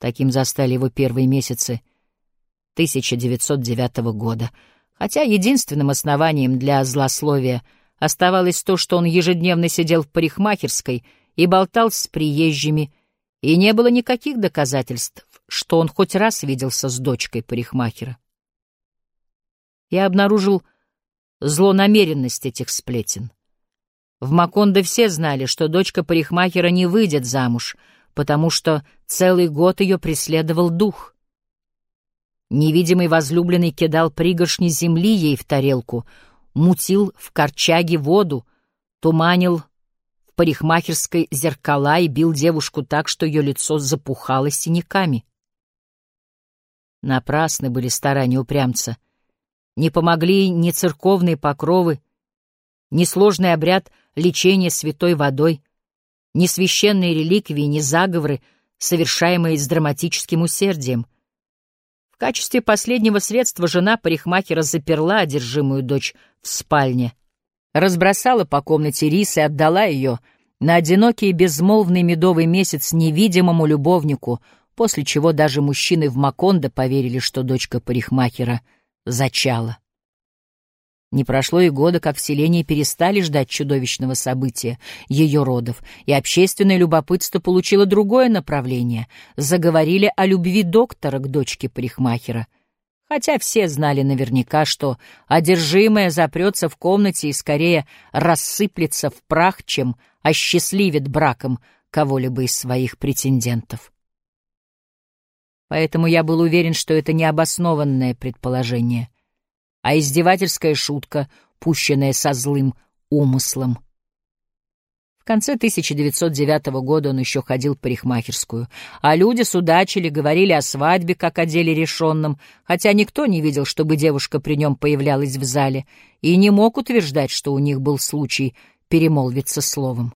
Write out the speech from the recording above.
Таким застали его первые месяцы 1909 года, хотя единственным основанием для злословия оставалось то, что он ежедневно сидел в парикмахерской и болтал с приезжими, и не было никаких доказательств, что он хоть раз виделся с дочкой парикмахера. Я обнаружил злонамеренность этих сплетен. В Макондо все знали, что дочка парикмахера не выйдет замуж, потому что целый год ее преследовал дух. Невидимый возлюбленный кидал пригоршни земли ей в тарелку, мутил в корчаге воду, туманил в парикмахерской зеркала и бил девушку так, что ее лицо запухало синяками. Напрасны были старания упрямца. Не помогли ни церковные покровы, ни сложный обряд лечения святой водой, ни священные реликвии, ни заговоры, совершаемые с драматическим усердием. В качестве последнего средства жена парикмахера заперла одержимую дочь в спальне, разбросала по комнате рис и отдала ее на одинокий безмолвный медовый месяц невидимому любовнику — после чего даже мужчины в Макондо поверили, что дочка парикмахера зачала. Не прошло и года, как в селении перестали ждать чудовищного события ее родов, и общественное любопытство получило другое направление. Заговорили о любви доктора к дочке парикмахера. Хотя все знали наверняка, что одержимая запрется в комнате и скорее рассыплется в прах, чем осчастливит браком кого-либо из своих претендентов. Поэтому я был уверен, что это необоснованное предположение, а издевательская шутка, пущенная со злым умыслом. В конце 1909 года он еще ходил в парикмахерскую, а люди судачили, говорили о свадьбе, как о деле решенном, хотя никто не видел, чтобы девушка при нем появлялась в зале, и не мог утверждать, что у них был случай перемолвиться словом.